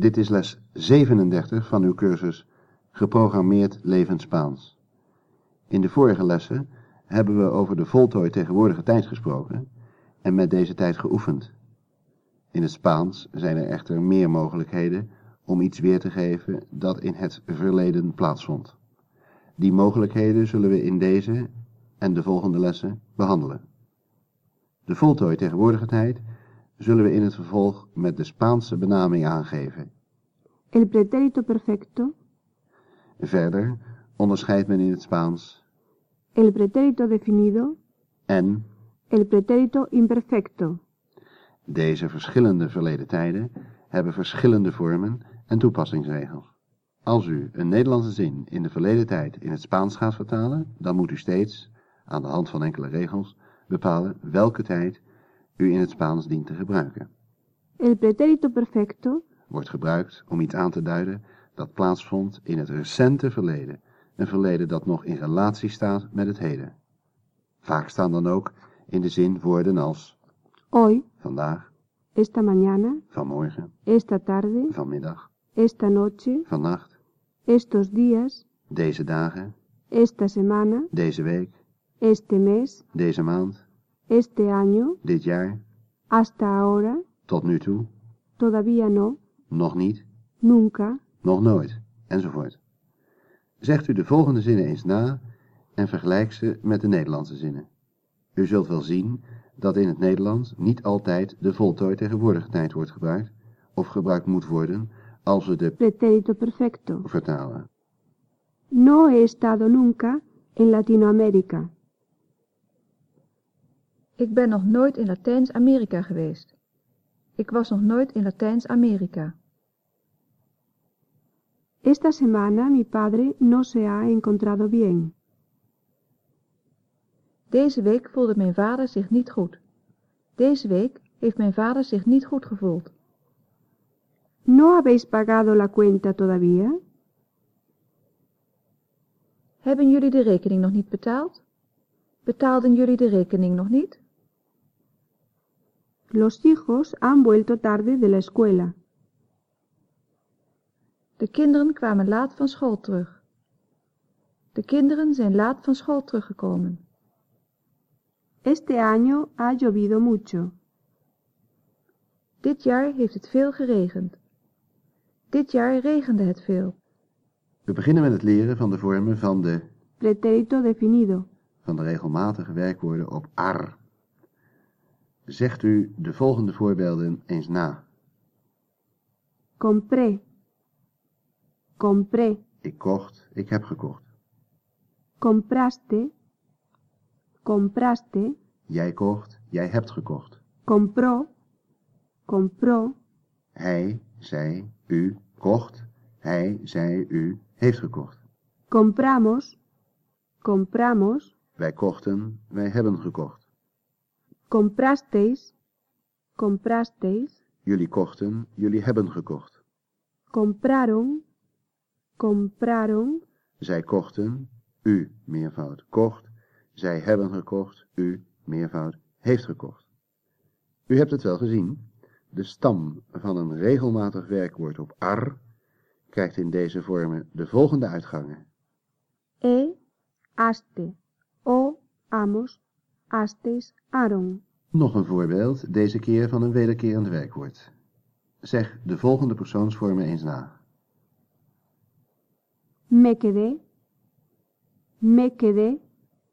Dit is les 37 van uw cursus Geprogrammeerd Levend Spaans. In de vorige lessen hebben we over de voltooid tegenwoordige tijd gesproken en met deze tijd geoefend. In het Spaans zijn er echter meer mogelijkheden om iets weer te geven dat in het verleden plaatsvond. Die mogelijkheden zullen we in deze en de volgende lessen behandelen. De voltooid tegenwoordige tijd zullen we in het vervolg met de Spaanse benaming aangeven. El pretérito perfecto, Verder onderscheidt men in het Spaans el pretérito definido, en el pretérito imperfecto. deze verschillende verleden tijden hebben verschillende vormen en toepassingsregels. Als u een Nederlandse zin in de verleden tijd in het Spaans gaat vertalen, dan moet u steeds, aan de hand van enkele regels, bepalen welke tijd u in het Spaans dient te gebruiken. El pretérito perfecto Wordt gebruikt om iets aan te duiden dat plaatsvond in het recente verleden, een verleden dat nog in relatie staat met het heden. Vaak staan dan ook in de zin woorden als hoy, vandaag, esta mañana, vanmorgen, esta tarde, vanmiddag, esta noche, vannacht, estos días, deze dagen, esta semana, deze week, este mes, deze maand, este año, dit jaar, hasta ahora, tot nu toe, todavía no, nog niet, nunca, nog nooit, enzovoort. Zegt u de volgende zinnen eens na en vergelijk ze met de Nederlandse zinnen. U zult wel zien dat in het Nederlands niet altijd de voltooid tegenwoordige tijd wordt gebruikt, of gebruikt moet worden als we de pretérito perfecto. vertalen. No he estado nunca en Latinoamérica. Ik ben nog nooit in Latijns-Amerika geweest. Ik was nog nooit in Latijns-Amerika. Esta semana mi padre no se ha encontrado bien. Deze week voelde mijn vader zich niet goed. Deze week heeft mijn vader zich niet goed gevoeld. ¿No habéis pagado la cuenta todavía? Hebben jullie de rekening nog niet betaald? Betaalden jullie de rekening nog niet? Los hijos han vuelto tarde de la escuela. De kinderen kwamen laat van school terug. De kinderen zijn laat van school teruggekomen. Este año ha llovido mucho. Dit jaar heeft het veel geregend. Dit jaar regende het veel. We beginnen met het leren van de vormen van de, Pretérito definido. van de regelmatige werkwoorden op ar. Zegt u de volgende voorbeelden eens na. Compré. Compré. Ik kocht, ik heb gekocht. Compraste. Compraste. Jij kocht, jij hebt gekocht. Compró. Compró. Hij, zij, u kocht. Hij, zij, u heeft gekocht. Compramos. Compramos. Wij kochten, wij hebben gekocht. Comprasteis. Comprasteis. Jullie kochten, jullie hebben gekocht. Compraron. Compraron. Zij kochten, u meervoud kocht. Zij hebben gekocht, u meervoud heeft gekocht. U hebt het wel gezien. De stam van een regelmatig werkwoord op ar krijgt in deze vormen de volgende uitgangen. E. Aste. O. Amos. Astes. Aron. Nog een voorbeeld, deze keer van een wederkerend werkwoord. Zeg de volgende persoonsvormen eens na. Me quedé. Me quedé.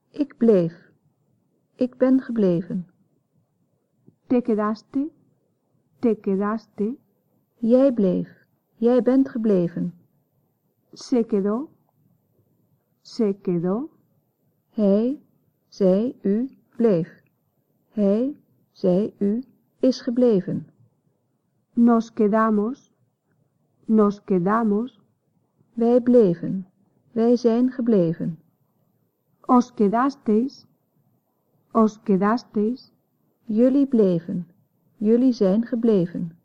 Ik bleef. Ik ben gebleven. Te quedaste. Te quedaste. Jij bleef. Jij bent gebleven. Se quedó. Se quedó. Hij, zij, u bleef. Hij, zij, u is gebleven. Nos quedamos. Nos quedamos. Wij bleven. Wij zijn gebleven. Os quedasteis. Os quedasteis. Jullie bleven. Jullie zijn gebleven.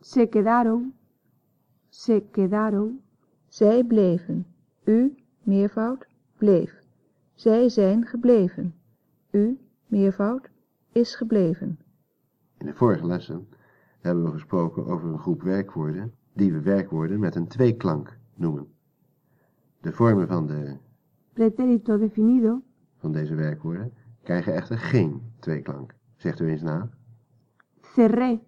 Se quedaron. Se quedaron. Zij bleven. U, meervoud, bleef. Zij zijn gebleven. U, meervoud, is gebleven. In de vorige lessen hebben we gesproken over een groep werkwoorden die we werkwoorden met een tweeklank noemen. De vormen van, de, pretérito definido, van deze werkwoorden krijgen echter geen tweeklank. Zegt u eens na. cerré,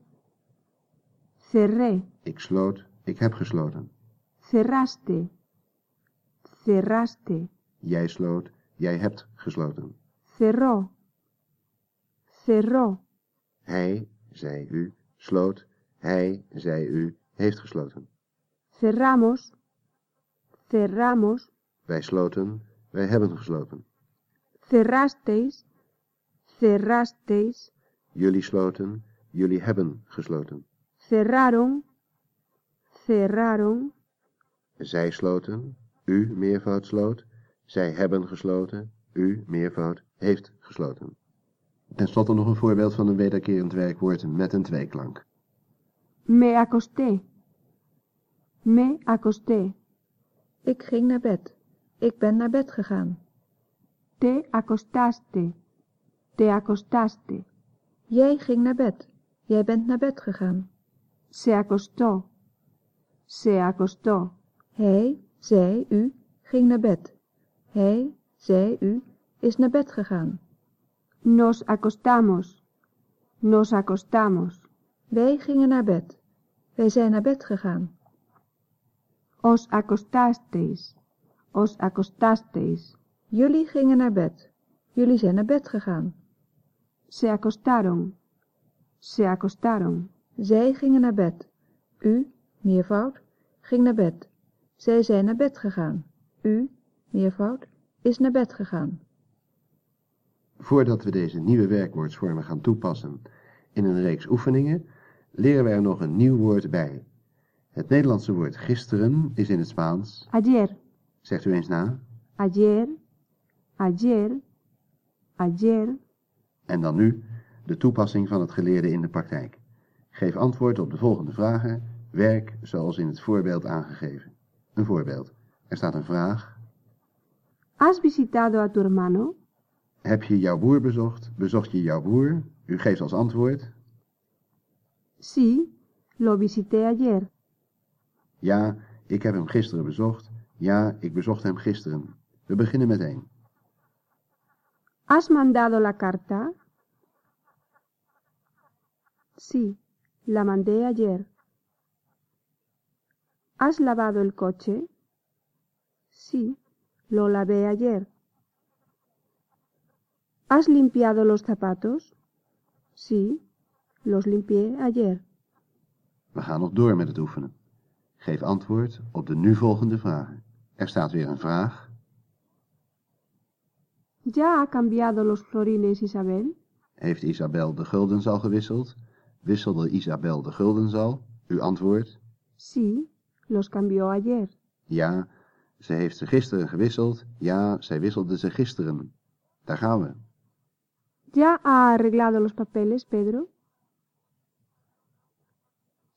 cerré, Ik sloot, ik heb gesloten. cerraste, cerraste, Jij sloot, jij hebt gesloten. Cerró, cerró, Hij, zij, u, sloot. Hij, zij, u, heeft gesloten. cerramos, cerramos, Wij sloten, wij hebben gesloten. cerrasteis, cerrasteis, Jullie sloten, jullie hebben gesloten. cerraron, cerraron, Zij sloten, u meervoud sloot. Zij hebben gesloten, u meervoud heeft gesloten. Ten slotte nog een voorbeeld van een wederkerend werkwoord met een tweeklank. me acosté, me acosté, Ik ging naar bed. Ik ben naar bed gegaan. te acostaste, te acostaste, Jij ging naar bed. Jij bent naar bed gegaan. se acostó, se acostó, Hij, zij, u ging naar bed. Hij, zij, u is naar bed gegaan. nos acostamos, nos acostamos, Wij gingen naar bed. Wij zijn naar bed gegaan. os acostasteis, os acostasteis, Jullie gingen naar bed. Jullie zijn naar bed gegaan. se acostaron, se acostaron, Zij gingen naar bed. U, meervoud, ging naar bed. Zij zijn naar bed gegaan. U, meervoud, is naar bed gegaan. Voordat we deze nieuwe werkwoordsvormen gaan toepassen in een reeks oefeningen, leren we er nog een nieuw woord bij. Het Nederlandse woord gisteren is in het Spaans, ayer, zegt u eens na, ayer, ayer, ayer, en dan nu de toepassing van het geleerde in de praktijk. Geef antwoord op de volgende vragen, werk zoals in het voorbeeld aangegeven. Een voorbeeld. Er staat een vraag. ¿has visitado a tu hermano? Heb je jouw broer bezocht? Bezocht je jouw broer? U geeft als antwoord. Sí, lo visité ayer. Ja, ik heb hem gisteren bezocht. Ja, ik bezocht hem gisteren. We beginnen meteen. ¿Has mandado la carta? Sí, la mandé ayer. ¿Has lavado el coche? Sí, lo lavé ayer. ¿Has limpiado los zapatos? Sí, los limpié ayer. We gaan nog door met het oefenen. Geef antwoord op de nu volgende vragen. Er staat weer een vraag. ¿Ya ha cambiado los florines Isabel? Heeft Isabel de guldens al gewisseld? Wisselde Isabel de guldens al? U antwoordt. Sí, los cambió ayer. Ja, ze heeft ze gisteren gewisseld. Ja, zij wisselde ze gisteren. Daar gaan we. ¿Ya ha arreglado los papeles, Pedro?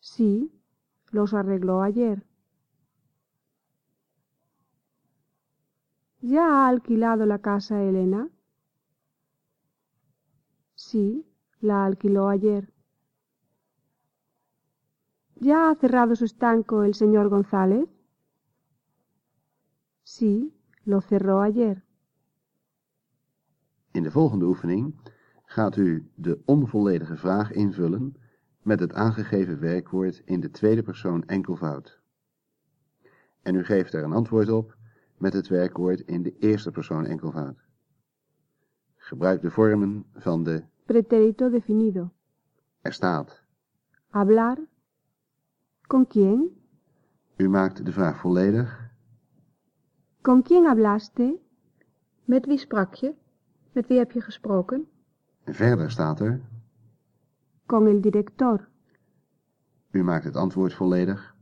Sí, los arregló ayer. ¿Ya ha alquilado la casa Elena? Sí, la alquiló ayer. ¿Ya ha cerrado su estanco el señor González? Sí, lo cerró ayer. In de volgende oefening gaat u de onvolledige vraag invullen met het aangegeven werkwoord in de tweede persoon enkelvoud. En u geeft er een antwoord op met het werkwoord in de eerste persoon enkelvoud. Gebruik de vormen van de Pretérito definido. er staat. Hablar. ¿Con quién? U maakt de vraag volledig. ¿Con quién hablaste? Met wie sprak je? Met wie heb je gesproken? Verder staat er. Con el director. U maakt het antwoord volledig.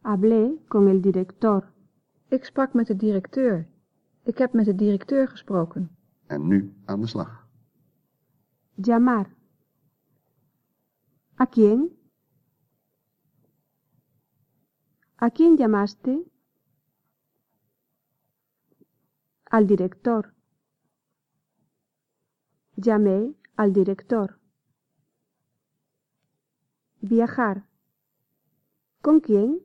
Hablé con el director. Ik sprak met de directeur. Ik heb met de directeur gesproken. En nu aan de slag. Llamar. ¿A quién? ¿A quién llamaste? Al director. Llamé al director. Viajar. ¿Con quién?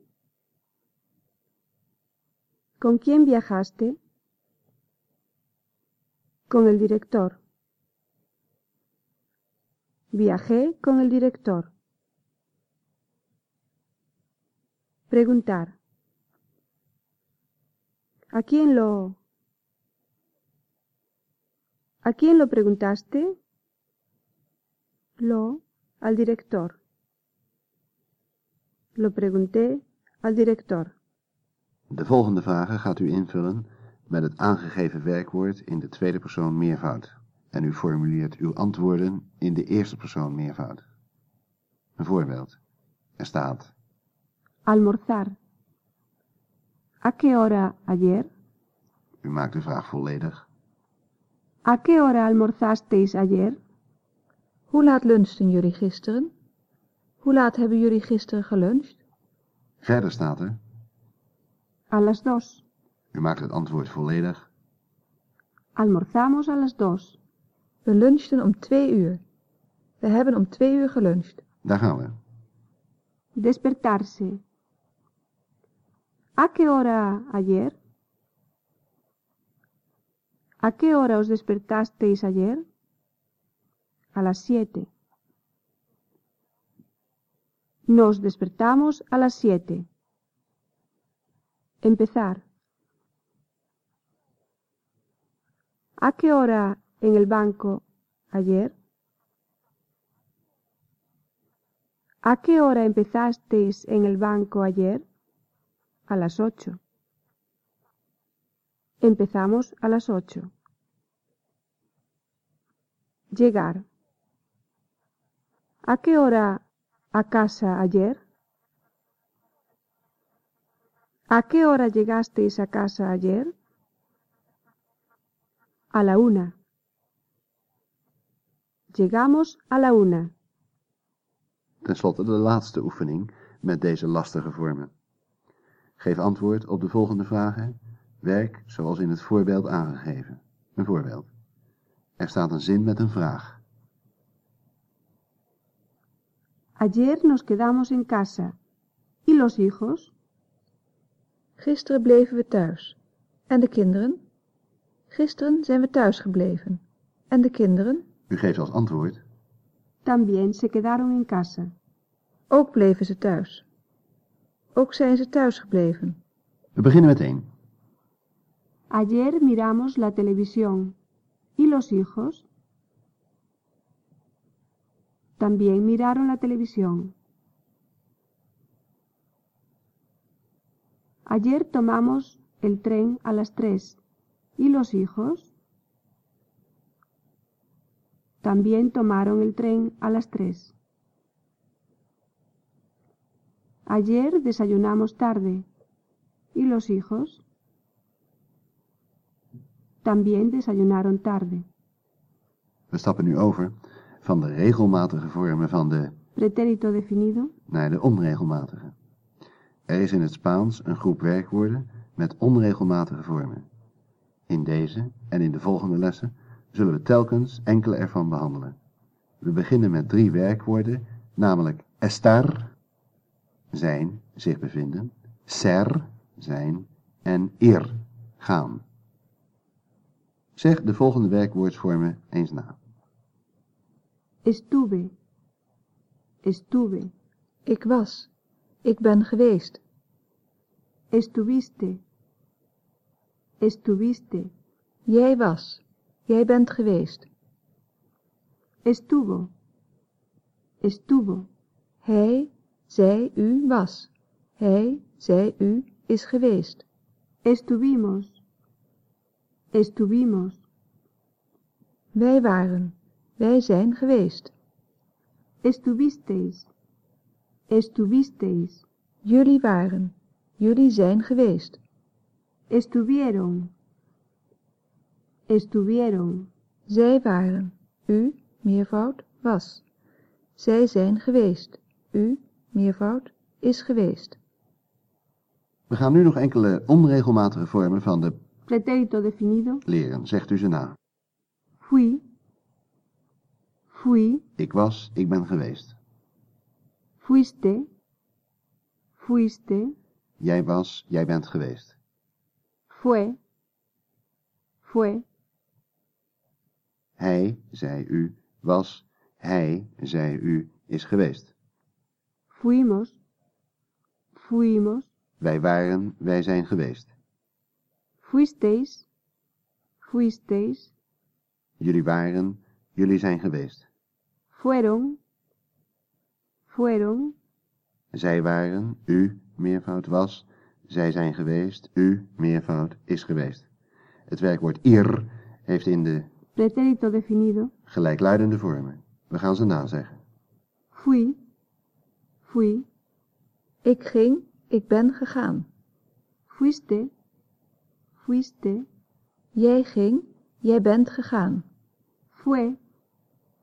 ¿Con quién viajaste? Con el director. Viajé con el director. Preguntar. ¿A quién lo... ¿A quién lo preguntaste? Lo al director. Lo pregunté al director. De volgende vragen gaat u invullen met het aangegeven werkwoord in de tweede persoon meervoud. En u formuleert uw antwoorden in de eerste persoon meervoud. Een voorbeeld. Er staat Almorzar. ¿A qué hora ayer? U maakt de vraag volledig. ¿A qué hora almorzasteis ayer? Hoe laat lunchten jullie gisteren? Hoe laat hebben jullie gisteren geluncht? Verder staat er. A las dos. U maakt het antwoord volledig. Almorzamos a las dos. We lunchten om twee uur. We hebben om twee uur geluncht. Daar gaan we. Despertarse. ¿A qué hora ayer? ¿A qué hora os despertasteis ayer? A las siete. Nos despertamos a las siete. Empezar. ¿A qué hora en el banco ayer? ¿A qué hora empezasteis en el banco ayer? A las ocho. Empezamos a las ocho. Llegar. ¿A qué hora a casa ayer? ¿A qué hora llegasteis a casa ayer? A la una. Llegamos a la una. Ten slotte de laatste oefening met deze lastige vormen. Geef antwoord op de volgende vragen. Werk zoals in het voorbeeld aangegeven. Een voorbeeld. Er staat een zin met een vraag. Ayer nos quedamos en casa. ¿Y los hijos? Gisteren bleven we thuis. En de kinderen? Gisteren zijn we thuis gebleven. En de kinderen? U geeft als antwoord. También se quedaron en casa. Ook bleven ze thuis. Ook zijn ze thuis gebleven. We beginnen met één. Ayer miramos la televisión. ¿Y los hijos? También miraron la televisión. Ayer tomamos el tren a las tres. ¿Y los hijos? También tomaron el tren a las tres. Ayer desayunamos tarde. ¿Y los hijos? También desayunaron tarde. We stappen nu over van de regelmatige vormen van de Pretérito definido. naar de onregelmatige. Er is in het Spaans een groep werkwoorden met onregelmatige vormen. In deze en in de volgende lessen zullen we telkens enkele ervan behandelen. We beginnen met drie werkwoorden, namelijk estar, zijn, zich bevinden, ser, zijn en ir, gaan. Zeg de volgende werkwoordsvormen eens na. Estuve. Estuve. Ik was. Ik ben geweest. Estuviste. Estuviste. Jij was. Jij bent geweest. Estuvo. Estuvo. Hij, zij, u was. Hij, zij, u is geweest. Estuvimos. Estuvimos. Wij waren. Wij zijn geweest. Estuvisteis. Estuvisteis. Jullie waren. Jullie zijn geweest. Estuvieron. Estuvieron. Zij waren. U, meervoud, was. Zij zijn geweest. U, meervoud, is geweest. We gaan nu nog enkele onregelmatige vormen van de Pretérito definido. leren. Zegt u ze na. Fui. Fui. Ik was, ik ben geweest. Fuiste. fuiste, Jij was, jij bent geweest. fue, fue, Hij, zij, u, was. Hij, zij, u, is geweest. fuimos, fuimos, Wij waren, wij zijn geweest. Fuisteis, fuisteis, Jullie waren, jullie zijn geweest. fueron, fueron, Zij waren, u, meervoud was. Zij zijn geweest, u, meervoud, is geweest. Het werkwoord ir heeft in de pretérito definido, gelijkluidende vormen. We gaan ze nazeggen. fui, fui, Ik ging, ik ben gegaan. fuiste, fuiste, Jij ging, jij bent gegaan. fue,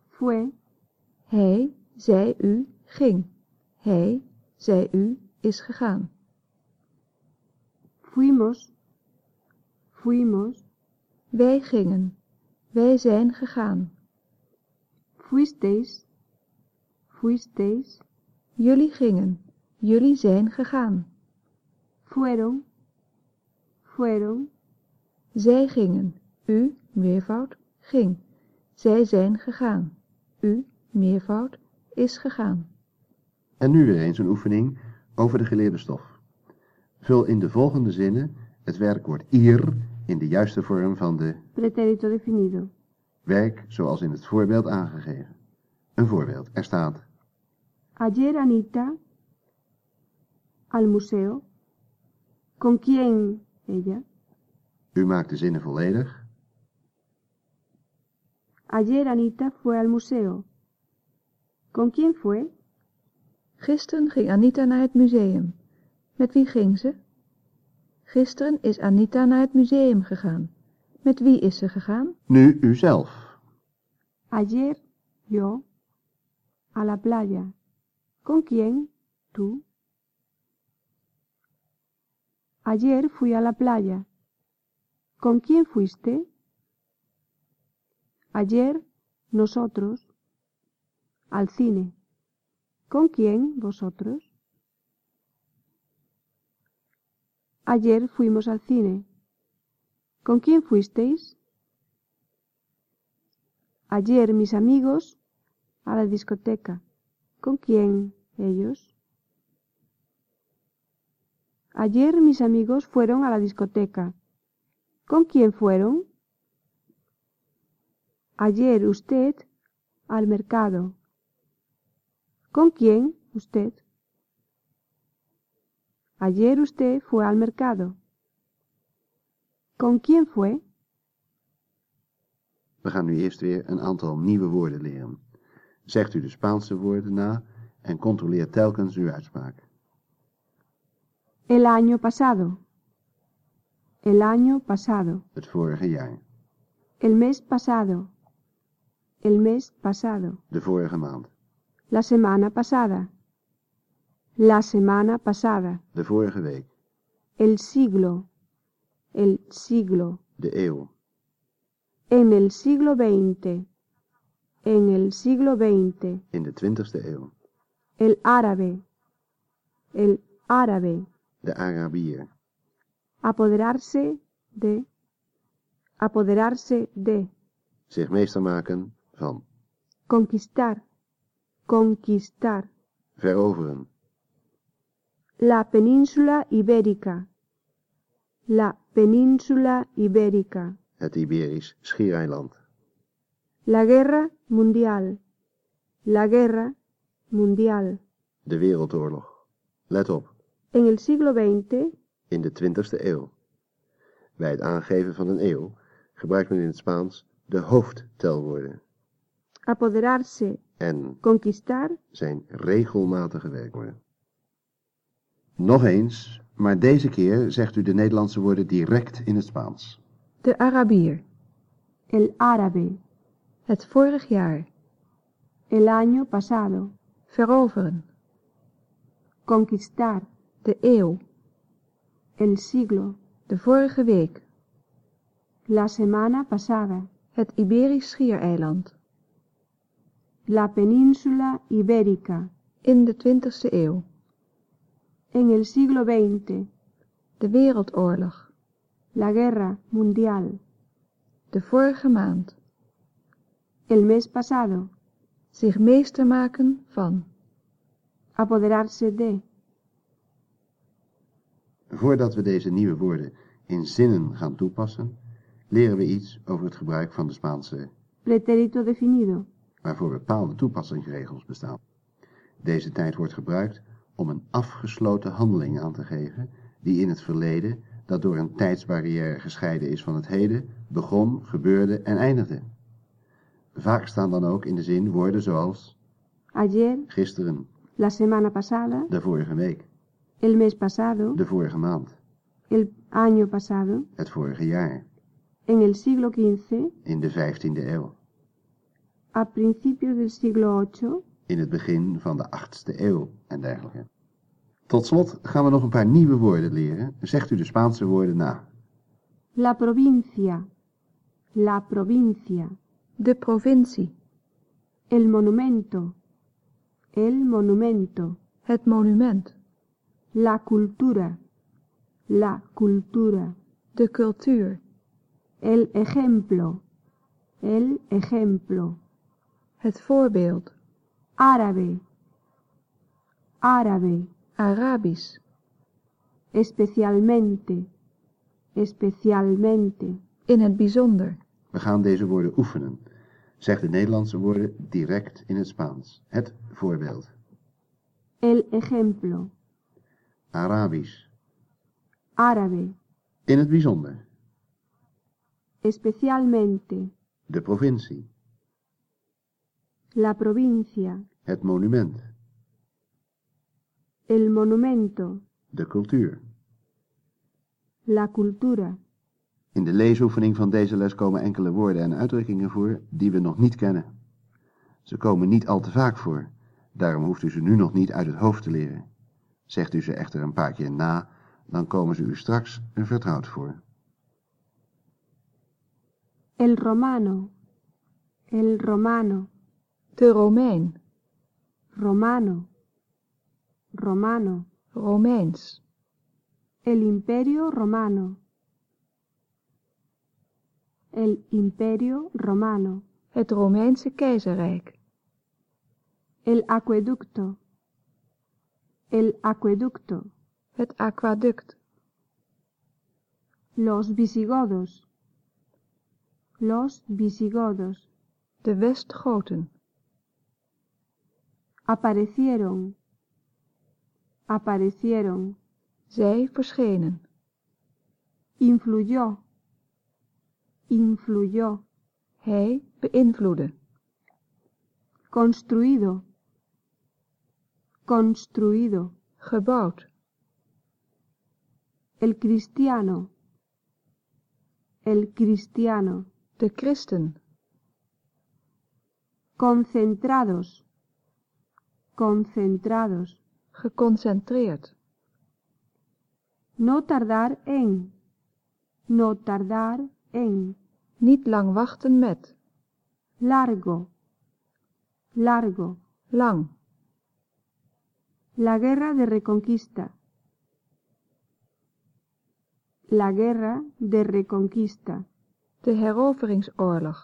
fue, Hij, zij, u, ging. Hij, zij, u, is gegaan. fuimos, fuimos, Wij gingen. Wij zijn gegaan. fuisteis, fuisteis, Jullie gingen. Jullie zijn gegaan. fueron, fueron, Zij gingen. U, meervoud, ging. Zij zijn gegaan. U, meervoud, is gegaan. En nu weer eens een oefening over de geleerde stof. Vul in de volgende zinnen het werkwoord ir in de juiste vorm van de pretérito definido. werk zoals in het voorbeeld aangegeven. Een voorbeeld. Er staat Ayer Anita al museo. ¿Con quién ella? U maakt de zinnen volledig. Ayer Anita fue al museo. ¿Con quién fue? Gisteren ging Anita naar het museum. Met wie ging ze? Gisteren is Anita naar het museum gegaan. Met wie is ze gegaan? Nu uzelf. Ayer yo a la playa. ¿Con quién? Tú. Ayer fui a la playa. ¿Con quién fuiste? Ayer nosotros al cine. ¿Con quién vosotros? Ayer fuimos al cine. ¿Con quién fuisteis? Ayer mis amigos a la discoteca. ¿Con quién ellos? Ayer mis amigos fueron a la discoteca. ¿Con quién fueron? Ayer usted al mercado. ¿Con quién usted? Ayer usted fue al mercado. ¿Con quién fue? We gaan nu eerst weer een aantal nieuwe woorden leren. Zegt u de Spaanse woorden na en controleert telkens uw uitspraak. El año pasado. El año pasado. Het vorige jaar. El mes pasado. El mes pasado. De vorige maand. La semana pasada. La semana pasada. De vorige week. El siglo. El siglo. De eeuw. En el siglo XX. En el siglo XX. In de twintigste eeuw. El árabe. El árabe. De Arabier. Apoderarse de. Apoderarse de. Zich meester maken van. Conquistar. Conquistar. Veroveren. La península ibérica. La península ibérica. Het Iberisch schiereiland. La guerra mundial. La guerra mundial. De Wereldoorlog. Let op. En el siglo XX, In de twintigste eeuw. Bij het aangeven van een eeuw gebruikt men in het Spaans de hoofdtelwoorden. apoderarse, En conquistar, zijn regelmatige werkwoorden. Nog eens, maar deze keer zegt u de Nederlandse woorden direct in het Spaans. De Arabier. el árabe, Het vorig jaar. el año pasado, Veroveren. conquistar, De eeuw. El siglo, De vorige week. la semana pasada, Het Iberisch schiereiland. la península ibérica, In de twintigste eeuw. En el siglo XX. De Wereldoorlog. La guerra mundial. De vorige maand. El mes pasado. Zich meester maken van. Apoderarse de. Voordat we deze nieuwe woorden in zinnen gaan toepassen, leren we iets over het gebruik van de Spaanse Pretérito definido. waarvoor bepaalde toepassingsregels bestaan. Deze tijd wordt gebruikt om een afgesloten handeling aan te geven die in het verleden, dat door een tijdsbarrière gescheiden is van het heden, begon, gebeurde en eindigde. Vaak staan dan ook in de zin woorden zoals Ayer, gisteren, la semana pasada, de vorige week, el mes pasado, de vorige maand, el año pasado, het vorige jaar, en el siglo XV, in de 15e eeuw, a principios del siglo VIII, in het begin van de 8e eeuw en dergelijke. Tot slot gaan we nog een paar nieuwe woorden leren. Zegt u de Spaanse woorden na. la provincia, la provincia, De provincie. el monumento, el monumento, Het monument. La cultura, la cultura, De cultuur. el ejemplo, el ejemplo, Het voorbeeld. árabe, árabe, Arabisch. especialmente, especialmente, In het bijzonder. We gaan deze woorden oefenen. Zeg de Nederlandse woorden direct in het Spaans. Het voorbeeld. el ejemplo, Arabisch. árabe, In het bijzonder. especialmente, De provincie. la provincia, Het monument. el monumento, De cultuur. la cultura. In de leesoefening van deze les komen enkele woorden en uitdrukkingen voor die we nog niet kennen. Ze komen niet al te vaak voor, daarom hoeft u ze nu nog niet uit het hoofd te leren. Zegt u ze echter een paar keer na, dan komen ze u straks vertrouwd voor. El romano, el romano, De Romein. romano, romano, Romeins. el imperio romano, el imperio romano, Het Romeinse keizerrijk. el acueducto, el acueducto, Het aquaduct. los visigodos, los visigodos, De Westgoten. aparecieron, aparecieron, Zij verschenen. influyó, influyó, Hij beïnvloedde. construido, construido, Gebouwd. el cristiano, el cristiano, De christen. concentrados, concentrados, Geconcentreerd. no tardar en, no tardar en, Niet lang wachten met. largo, largo, Lang. La guerra de reconquista, la guerra de reconquista, De heroveringsoorlog.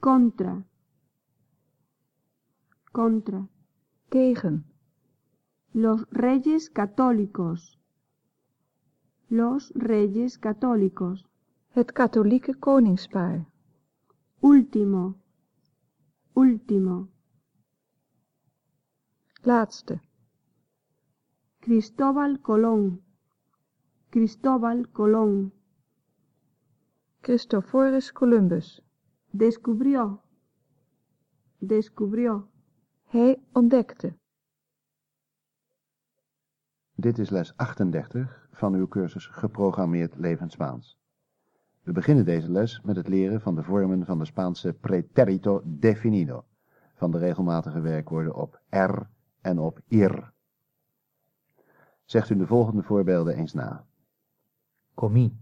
contra, contra, Tegen. los reyes católicos, los reyes católicos, Het katholieke koningspaar. último, último, Laatste. Cristóbal Colón, Cristóbal Colón, Christophorus Columbus. descubrió, descubrió, Hij ontdekte. Dit is les 38 van uw cursus Geprogrammeerd Levend Spaans. We beginnen deze les met het leren van de vormen van de Spaanse pretérito definido, van de regelmatige werkwoorden op er en op ir. Zegt u de volgende voorbeelden eens na. Comí.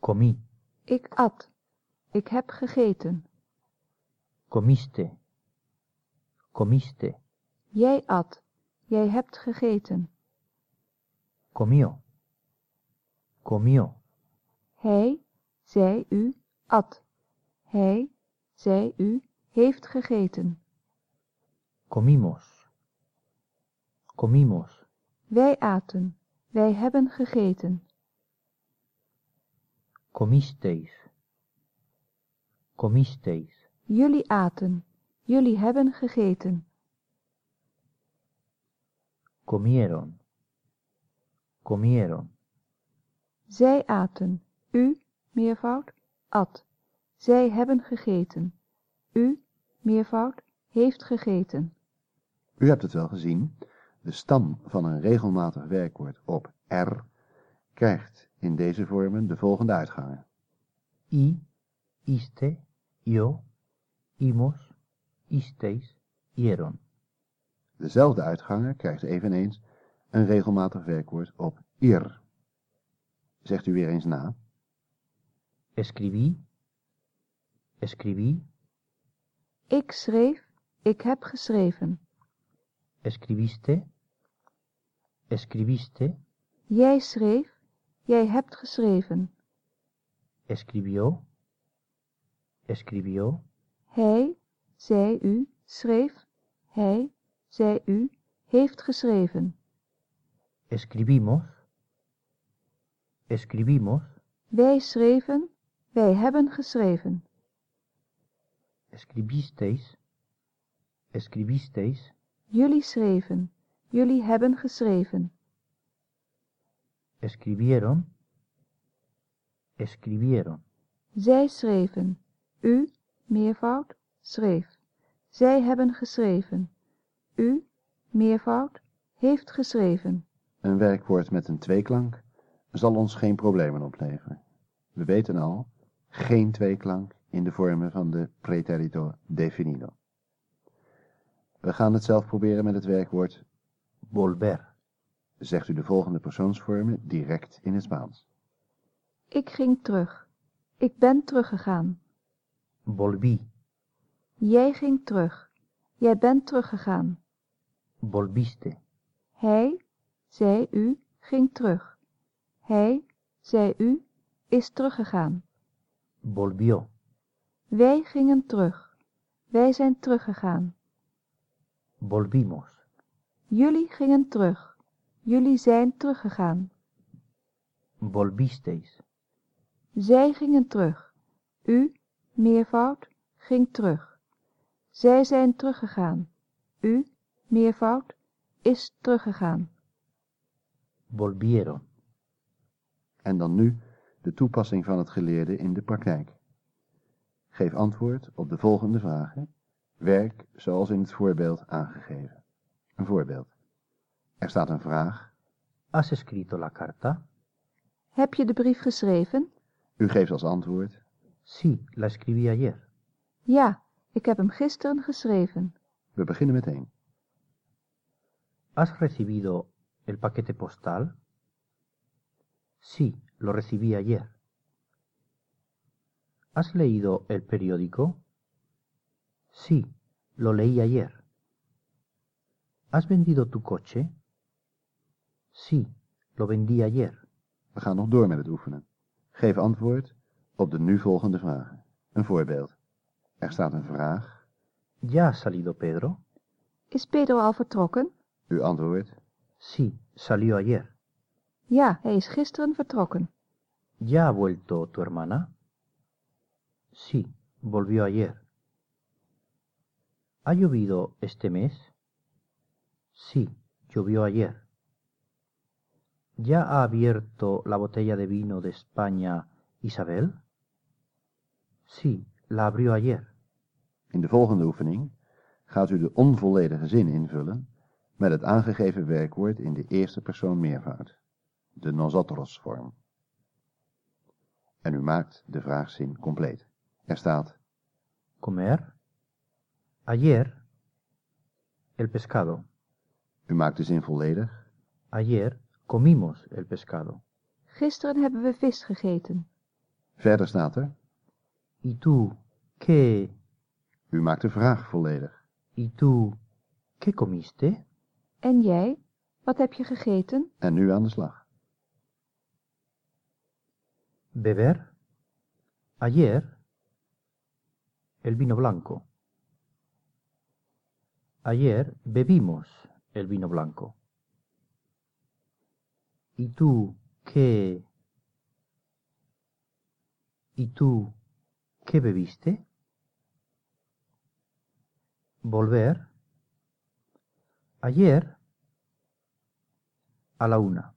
Comí. Ik at. Ik heb gegeten. Comiste. Comiste. Jij at. Jij hebt gegeten. Comió. Comió. Hij, zij, u, at. Hij, zij, u, heeft gegeten. Comimos. Comimos. Wij aten. Wij hebben gegeten. Comisteis. Comisteis. Jullie aten. Jullie hebben gegeten. Comieron. Comieron. Zij aten. U, meervoud, at. Zij hebben gegeten. U, meervoud, heeft gegeten. U hebt het wel gezien. De stam van een regelmatig werkwoord op R krijgt in deze vormen de volgende uitgangen. I, iste, yo, imos, isteis, ieron. Dezelfde uitgangen krijgt eveneens een regelmatig werkwoord op ir. Zegt u weer eens na. Escribí, escribí, Ik schreef. Ik heb geschreven. escribiste, escribiste, Jij schreef. Jij hebt geschreven. escribió, escribió, Hij, zij, u, schreef. Hij, zij, u, heeft geschreven. escribimos, escribimos, Wij schreven. Wij hebben geschreven. escribisteis, escribisteis, Jullie schreven. Jullie hebben geschreven. escribieron, escribieron, Zij schreven. U, meervoud, schreef. Zij hebben geschreven. U, meervoud, heeft geschreven. Een werkwoord met een tweeklank zal ons geen problemen opleveren. We weten al, geen tweeklank in de vormen van de preterito definido. We gaan het zelf proberen met het werkwoord volver, zegt u de volgende persoonsvormen direct in het Spaans. Ik ging terug. Ik ben teruggegaan. volví, Jij ging terug. Jij bent teruggegaan. volviste, Hij, zij, u, ging terug. Hij, zij, u, is teruggegaan. Volvió, Wij gingen terug. Wij zijn teruggegaan. volvimos, Jullie gingen terug. Jullie zijn teruggegaan. volvisteis, Zij gingen terug. U, meervoud, ging terug. Zij zijn teruggegaan. U, meervoud, is teruggegaan. volvieron, En dan nu de toepassing van het geleerde in de praktijk. Geef antwoord op de volgende vragen. Werk zoals in het voorbeeld aangegeven. Een voorbeeld. Er staat een vraag. ¿has escrito la carta? Heb je de brief geschreven? U geeft als antwoord. Sí, la escribí ayer. Ja, ik heb hem gisteren geschreven. We beginnen meteen. ¿Has recibido el paquete postal? Sí, lo recibí ayer. ¿Has leído el periódico? Sí, lo leí ayer. ¿Has vendido tu coche? Sí, lo vendí ayer. We gaan nog door met het oefenen. Geef antwoord op de nu volgende vragen. Een voorbeeld. Er staat een vraag. ¿Ya ha salido Pedro? Is Pedro al vertrokken? U antwoordt. Sí, salió ayer. Ja, hij is gisteren vertrokken. ¿Ya ha vuelto tu hermana? Sí, volvió ayer. ¿Ha llovido este mes? Sí, llovió ayer. ¿Ya ha abierto la botella de vino de España Isabel? Sí, la abrió ayer. In de volgende oefening gaat u de onvolledige zin invullen met het aangegeven werkwoord in de eerste persoon meervoud. De nosotros vorm. En u maakt de vraagzin compleet. Er staat ¿Comer? Ayer, el pescado. U maakt de zin volledig. Ayer comimos el pescado. Gisteren hebben we vis gegeten. Verder staat er. ¿Y tú qué? U maakt de vraag volledig. ¿Y tú ¿Qué comiste? En jij? Wat heb je gegeten? En nu aan de slag. Beber. Ayer. El vino blanco. Ayer bebimos el vino blanco. ¿Y tú qué? ¿Y tú qué bebiste? Volver. Ayer a la una.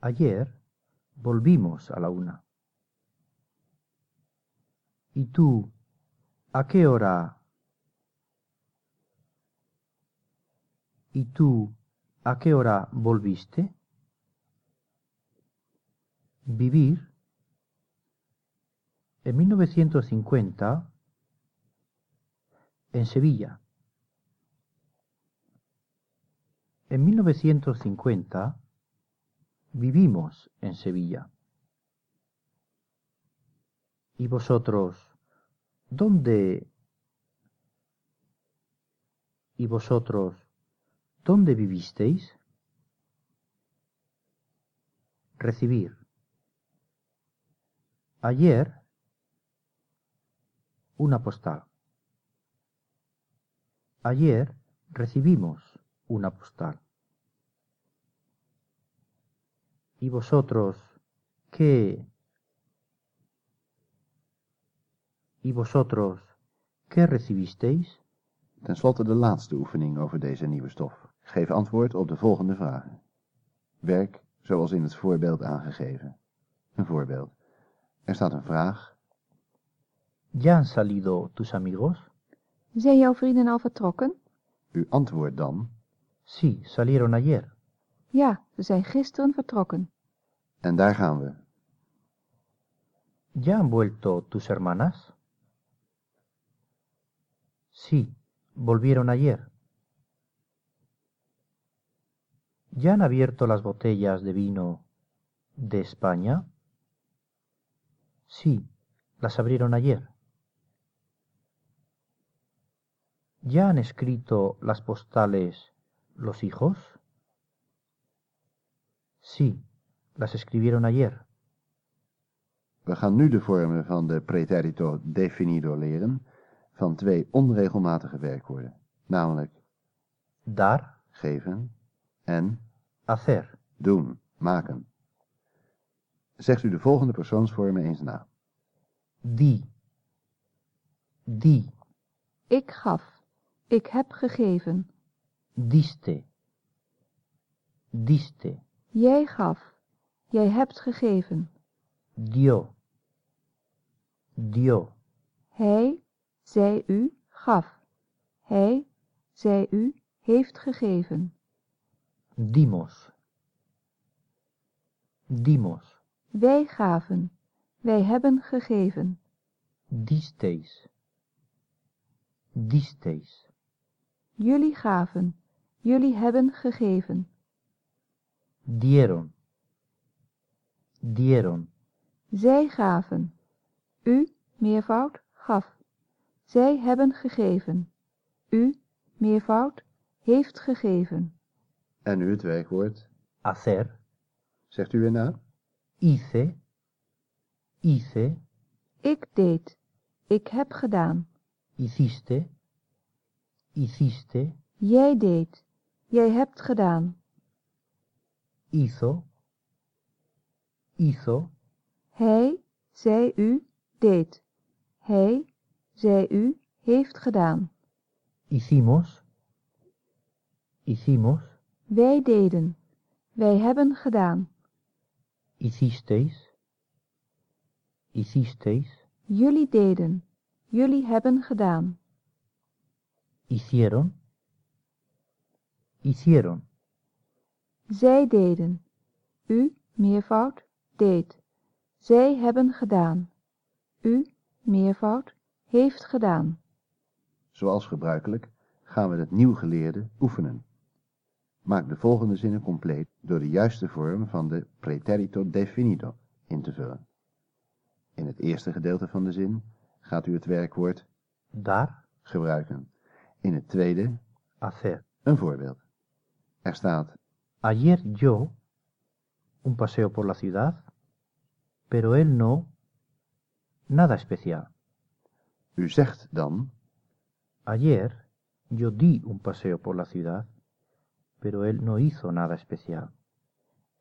Ayer volvimos a la una. ¿Y tú a qué hora? ¿Y tú a qué hora volviste? Vivir. En 1950 en Sevilla. En 1950 vivimos en Sevilla. ¿Y vosotros dónde? ¿Y vosotros dónde vivisteis? Recibir. Ayer una postal. Ayer recibimos una postal. ¿Y vosotros qué? ¿Y vosotros qué recibisteis? Ten slotte de laatste oefening over deze nieuwe stof. Geef antwoord op de volgende vragen. Werk zoals in het voorbeeld aangegeven. Een voorbeeld. Er staat een vraag. ¿Ya han salido tus amigos? Zijn jouw vrienden al vertrokken? U antwoordt dan. Sí, salieron ayer. Ja, ze zijn gisteren vertrokken. En daar gaan we. ¿Ya han vuelto tus hermanas? Sí, volvieron ayer. ¿Ya han abierto las botellas de vino de España? Sí, las abrieron ayer. ¿Ya han escrito las postales los hijos? Sí, las escribieron ayer. We gaan nu de vormen van de preterito definido leren van twee onregelmatige werkwoorden, namelijk Dar, geven en hacer. doen, maken. Zegt u de volgende persoonsvormen eens na. Di. Di. Ik gaf. Ik heb gegeven. Diste. Diste. Jij gaf. Jij hebt gegeven. Dio. Dio. Hij, zij u, gaf. Hij, zij u, heeft gegeven. Dimos. Dimos. Wij gaven. Wij hebben gegeven. Disteis. Disteis. Jullie gaven. Jullie hebben gegeven. Dieron. Dieron. Zij gaven. U, meervoud, gaf. Zij hebben gegeven. U, meervoud, heeft gegeven. En nu het werkwoord. Hacer. Zegt u weer na. Hice. Hice. Ik deed. Ik heb gedaan. Hiciste. Hiciste. Jij deed. Jij hebt gedaan. Hizo. Hizo. Hij, zij u, deed. Hij, zij u, heeft gedaan. Hicimos. Hicimos. Wij deden. Wij hebben gedaan. Hicisteis. Hicisteis. Jullie deden. Jullie hebben gedaan. Hicieron. Hicieron. Zij deden. U, meervoud, deed. Zij hebben gedaan. U, meervoud, heeft gedaan. Zoals gebruikelijk gaan we het nieuw geleerde oefenen. Maak de volgende zinnen compleet door de juiste vorm van de preterito definido in te vullen. In het eerste gedeelte van de zin gaat u het werkwoord Dar. gebruiken In het tweede hacer. een voorbeeld. Er staat Ayer yo un paseo por la ciudad, pero él no, nada especial. U zegt dan Ayer yo di un paseo por la ciudad, pero él no hizo nada especial.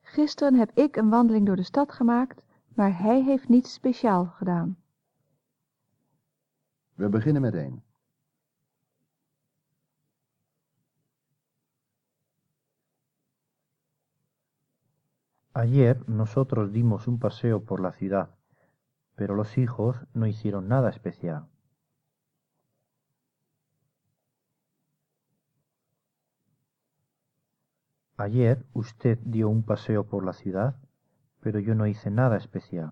Gisteren heb ik een wandeling door de stad gemaakt, maar hij heeft niets speciaal gedaan. We beginnen met één. Ayer nosotros dimos un paseo por la ciudad, pero los hijos no hicieron nada especial. Ayer usted dio un paseo por la ciudad, pero yo no hice nada especial.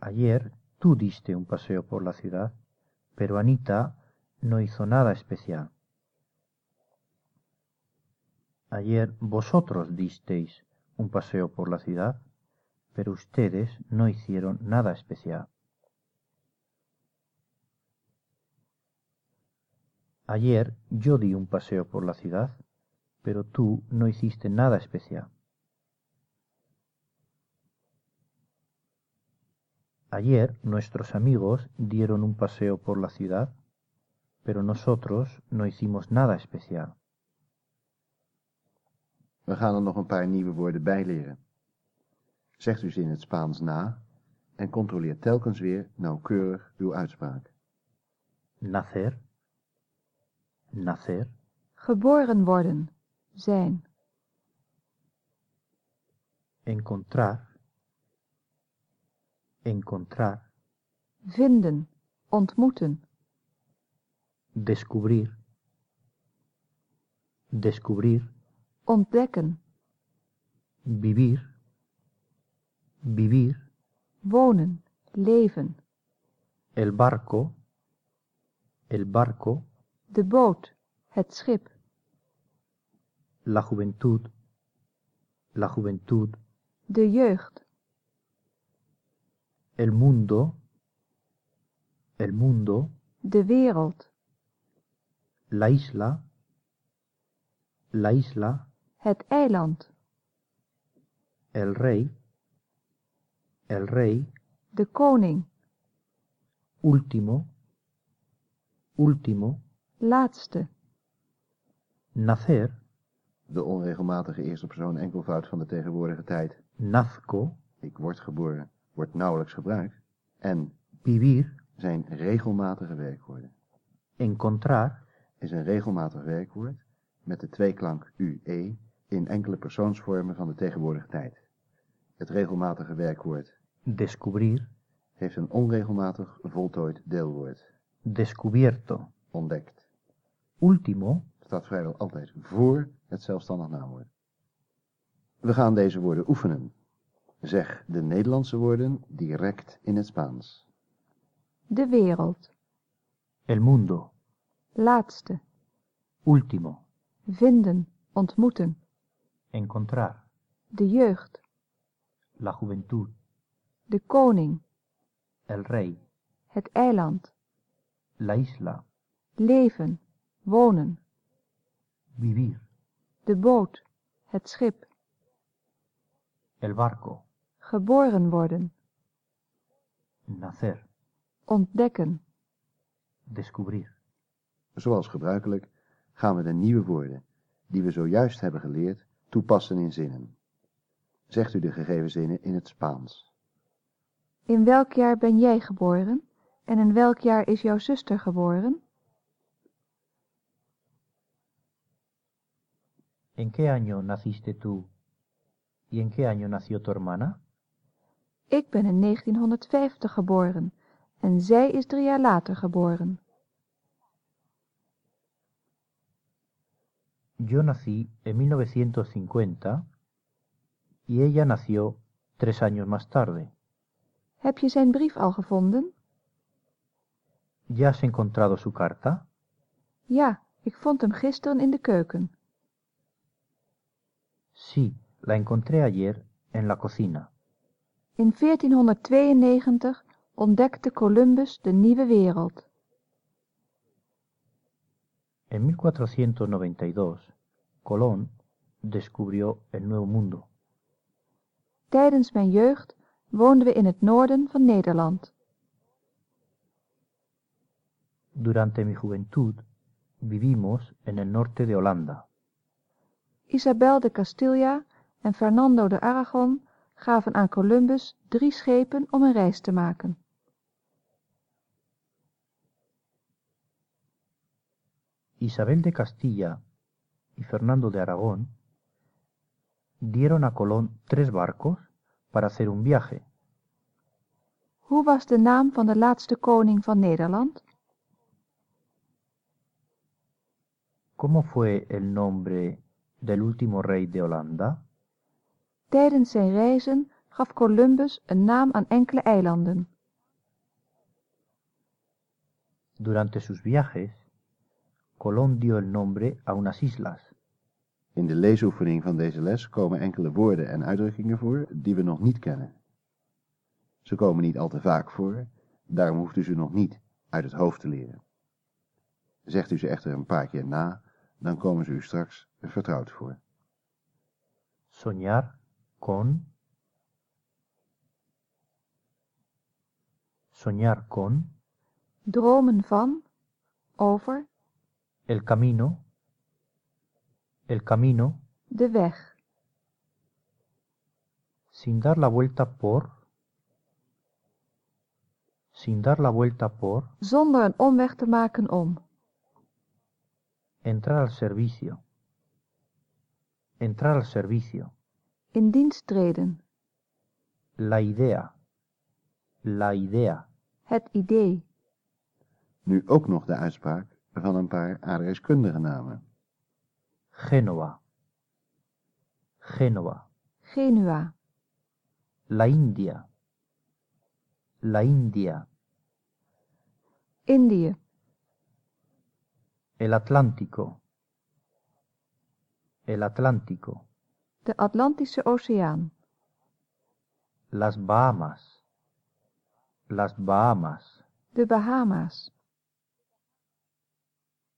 Ayer tú diste un paseo por la ciudad, pero Anita no hizo nada especial. Ayer vosotros disteis un paseo por la ciudad, pero ustedes no hicieron nada especial. Ayer yo di un paseo por la ciudad, pero tú no hiciste nada especial. Ayer nuestros amigos dieron un paseo por la ciudad, pero nosotros no hicimos nada especial. We gaan er nog een paar nieuwe woorden bij leren. Zegt u ze in het Spaans na en controleer telkens weer nauwkeurig uw uitspraak. Nacer, nacer, Geboren worden, zijn. encontrar, encontrar, Vinden, ontmoeten. descubrir, descubrir, Ontdekken, vivir, vivir, wonen, leven. el barco, el barco, De boot, het schip. la juventud, la juventud, De jeugd, el mundo, el mundo, de wereld. la isla, la isla, Het eiland, el rey, el rey, de koning, último, último, laatste. nacer, De onregelmatige eerste persoon enkelvoud van de tegenwoordige tijd. nazco, Ik word geboren, wordt nauwelijks gebruikt. En vivir, zijn regelmatige werkwoorden. encontrar, Is een regelmatig werkwoord met de tweeklank UE in enkele persoonsvormen van de tegenwoordige tijd. Het regelmatige werkwoord descubrir, heeft een onregelmatig voltooid deelwoord. descubierto, Ontdekt. último, staat vrijwel altijd voor het zelfstandig naamwoord. We gaan deze woorden oefenen. Zeg de Nederlandse woorden direct in het Spaans. De wereld, el mundo, laatste. último, Vinden, ontmoeten. Encontrar, De jeugd, la juventud, de koning, el rey, het eiland. la isla, Leven, wonen. vivir, De boot, het schip. el barco, Geboren worden, nacer, ontdekken. descubrir. Zoals gebruikelijk gaan we de nieuwe woorden, die we zojuist hebben geleerd, toepassen in zinnen. Zegt u de gegeven zinnen in het Spaans. In welk jaar ben jij geboren? En in welk jaar is jouw zuster geboren? ¿En qué año naciste tú? ¿Y en qué año nació tu hermana? Ik ben in 1950 geboren en zij is drie jaar later geboren. Yo nací en 1950 y ella nació tres años más tarde. Heb je zijn brief al gevonden? ¿Ya has encontrado su carta? Ja, ik vond hem gisteren in de keuken. Sí, la encontré ayer en la cocina. In 1492 ontdekte Columbus de nieuwe wereld. En 1492, Colón descubrió el Nuevo Mundo. Tijdens mijn jeugd woonden we in het noorden van Nederland. Durante mi juventud vivimos en el norte de Holanda. Isabel de Castilla en Fernando de Aragon gaven aan Columbus drie schepen om een reis te maken. Isabel de Castilla y Fernando de Aragón dieron a Colón tres barcos para hacer un viaje. Hoe was de naam van de laatste koning van Nederland? ¿Cómo fue el nombre del último rey de Holanda? Tijdens zijn reizen gaf Columbus een naam aan enkele eilanden. Durante sus viajes, Colón dio el nombre a unas islas. In de leesoefening van deze les komen enkele woorden en uitdrukkingen voor die we nog niet kennen. Ze komen niet al te vaak voor, daarom hoeft u ze nog niet uit het hoofd te leren. Zegt u ze echter een paar keer na, dan komen ze u straks vertrouwd voor. Soñar con. Soñar con Dromen van, over, el camino. El camino de weg. sin dar la vuelta por. Sin dar la vuelta por. Zonder een omweg te maken om. Entrar al servicio. Entrar al servicio. In dienst treden. La idea. La idea. Het idee. Nu ook nog de uitspraak van een paar aardrijkskundige namen. Génova. Génova. Genua. La India. La India. Indië. El Atlántico. El Atlántico. De Atlantische Oceaan. Las Bahamas. Las Bahamas. De Bahama's.